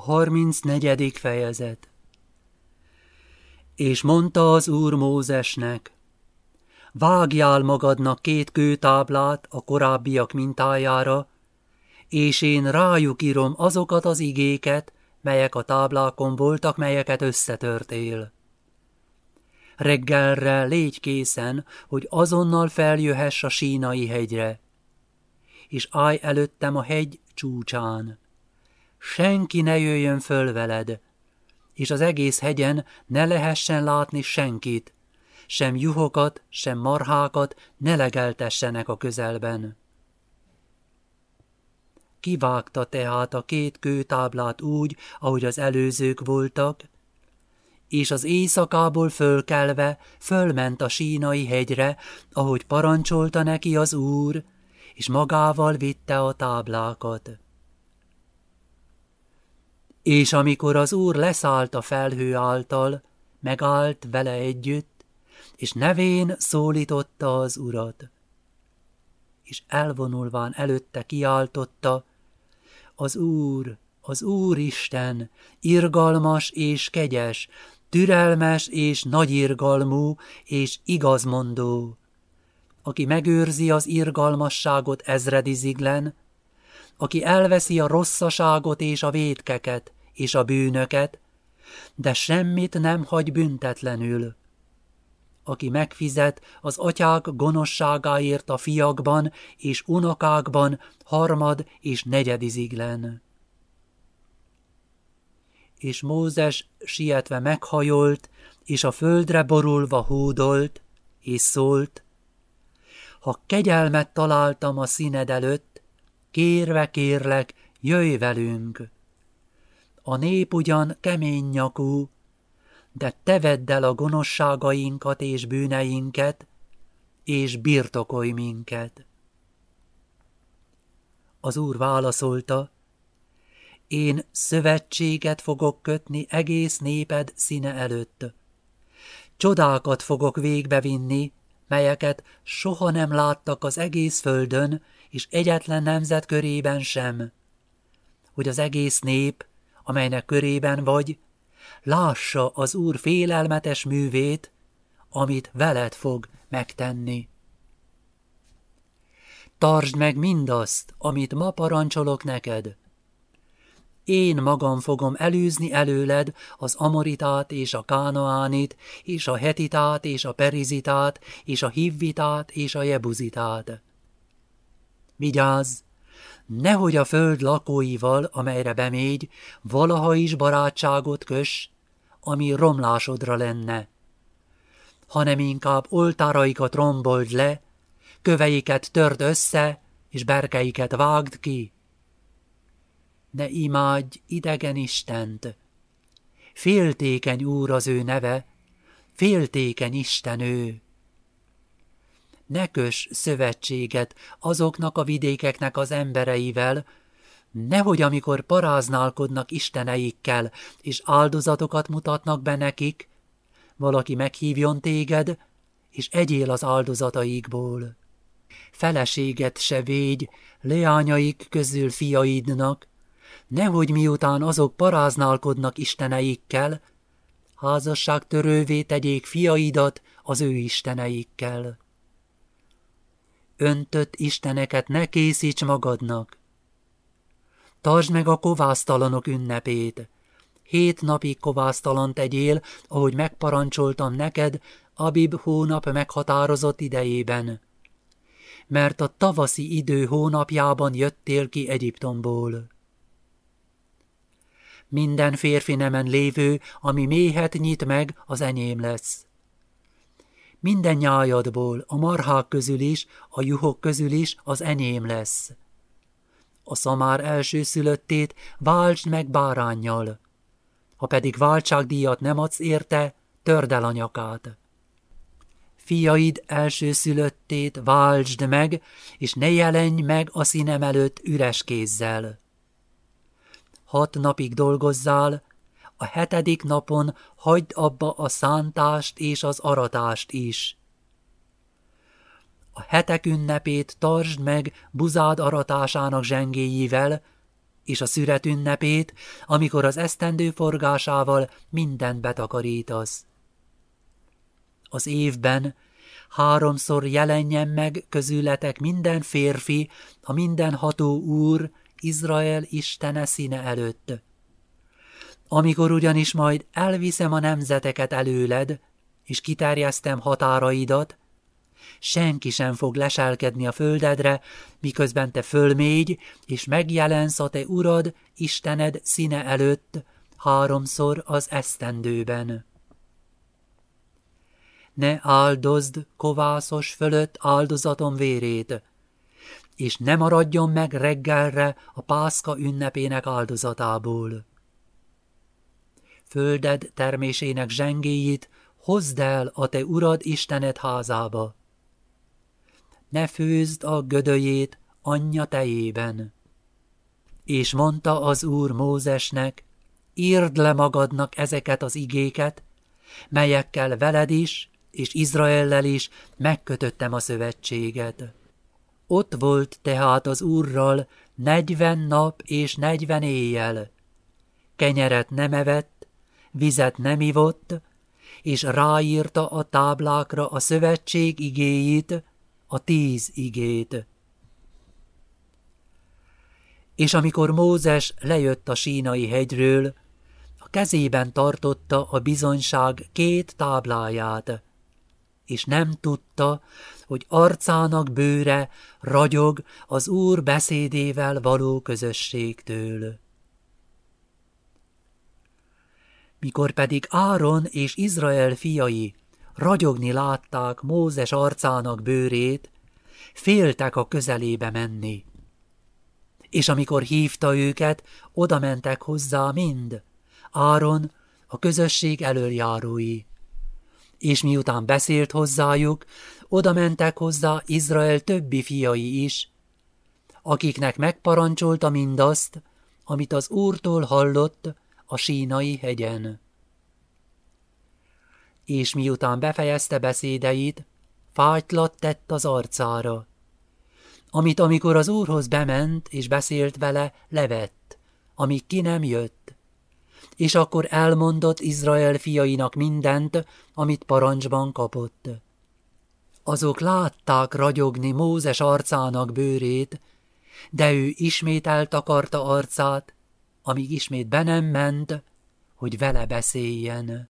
A harminc negyedik fejezet És mondta az úr Mózesnek, vágjál magadnak két kőtáblát a korábbiak mintájára, és én rájuk írom azokat az igéket, melyek a táblákon voltak, melyeket összetörtél. Reggelre légy készen, hogy azonnal feljöhess a sínai hegyre, és állj előttem a hegy csúcsán senki ne jöjjön föl veled, és az egész hegyen ne lehessen látni senkit, sem juhokat, sem marhákat ne legeltessenek a közelben. Kivágta tehát a két kőtáblát úgy, ahogy az előzők voltak, és az éjszakából fölkelve fölment a sínai hegyre, ahogy parancsolta neki az úr, és magával vitte a táblákat. És amikor az úr leszállt a felhő által, megállt vele együtt, és nevén szólította az urat. És elvonulván előtte kiáltotta, az Úr, az Úristen, irgalmas és kegyes, türelmes és nagyirgalmú és igazmondó, aki megőrzi az irgalmasságot ezrediziglen, aki elveszi a rosszaságot és a vétkeket és a bűnöket, de semmit nem hagy büntetlenül. Aki megfizet az atyák gonoszságáért a fiakban és unokákban harmad és negyediziglen. És Mózes sietve meghajolt, és a földre borulva hódolt, és szólt, ha kegyelmet találtam a színed előtt, kérve kérlek, jöjj velünk. A nép ugyan kemény nyakú, de te vedd el a gonoszságainkat és bűneinket, és birtokolj minket. Az úr válaszolta, én szövetséget fogok kötni egész néped színe előtt. Csodákat fogok végbevinni, melyeket soha nem láttak az egész földön, és egyetlen nemzet körében sem, hogy az egész nép, amelynek körében vagy, lássa az Úr félelmetes művét, amit veled fog megtenni. Tartsd meg mindazt, amit ma parancsolok neked. Én magam fogom elűzni előled az amoritát és a kánoánit, és a hetitát és a perizitát, és a hivvitát és a jebuzitát. Vigyázz! Nehogy a föld lakóival, amelyre bemégy, valaha is barátságot kös, ami romlásodra lenne, hanem inkább oltáraikat rombold le, köveiket törd össze, és berkeiket vágd ki. Ne imádj idegen Istent! Féltékeny úr az ő neve, féltékeny Isten ő ne kös szövetséget azoknak a vidékeknek az embereivel, nehogy amikor paráználkodnak isteneikkel, és áldozatokat mutatnak be nekik, valaki meghívjon téged, és egyél az áldozataikból. Feleséget se végy leányaik közül fiaidnak, nehogy miután azok paráználkodnak isteneikkel, házasságtörővé tegyék fiaidat az ő isteneikkel öntött isteneket ne készíts magadnak. Tartsd meg a kovásztalanok ünnepét. Hét napig kovásztalant tegyél, ahogy megparancsoltam neked, Abib hónap meghatározott idejében. Mert a tavaszi idő hónapjában jöttél ki Egyiptomból. Minden férfi nemen lévő, ami méhet nyit meg, az enyém lesz minden nyájadból, a marhák közül is, a juhok közül is az enyém lesz. A szamár első szülöttét váltsd meg bárányjal. Ha pedig váltságdíjat nem adsz érte, törd el a nyakát. Fiaid első szülöttét váltsd meg, és ne jelenj meg a színem előtt üres kézzel. Hat napig dolgozzál, a hetedik napon hagyd abba a szántást és az aratást is. A hetek ünnepét tartsd meg buzád aratásának zsengéivel, és a szüret ünnepét, amikor az esztendő forgásával mindent betakarítasz. Az évben háromszor jelenjen meg közületek minden férfi, a mindenható Úr, Izrael Istene színe előtt. Amikor ugyanis majd elviszem a nemzeteket előled, és kiterjesztem határaidat, senki sem fog leselkedni a földedre, miközben te fölmégy, és megjelensz a te urad, Istened színe előtt, háromszor az esztendőben. Ne áldozd kovászos fölött áldozatom vérét, és ne maradjon meg reggelre a pászka ünnepének áldozatából. Földed termésének zsengéjét hozd el a te urad Istened házába. Ne főzd a gödöjét anyja tejében. És mondta az Úr Mózesnek, írd le magadnak ezeket az igéket, melyekkel veled is, és Izraellel is megkötöttem a szövetséget. Ott volt tehát az Úrral negyven nap és negyven éjjel. Kenyeret nem evett, vizet nem ivott, és ráírta a táblákra a szövetség igéit, a tíz igét. És amikor Mózes lejött a sínai hegyről, a kezében tartotta a bizonyság két tábláját, és nem tudta, hogy arcának bőre ragyog az Úr beszédével való közösségtől. Mikor pedig Áron és Izrael fiai ragyogni látták Mózes arcának bőrét, féltek a közelébe menni. És amikor hívta őket, oda mentek hozzá mind, Áron, a közösség elöljárói. És miután beszélt hozzájuk, oda mentek hozzá Izrael többi fiai is, akiknek megparancsolta mindazt, amit az Úrtól hallott a sínai hegyen. És miután befejezte beszédeit, fájtlat tett az arcára, amit amikor az Úrhoz bement és beszélt vele, levett, amíg ki nem jött, és akkor elmondott Izrael fiainak mindent, amit parancsban kapott. Azok látták ragyogni Mózes arcának bőrét, de ő ismét eltakarta arcát, amíg ismét be nem ment, hogy vele beszéljen.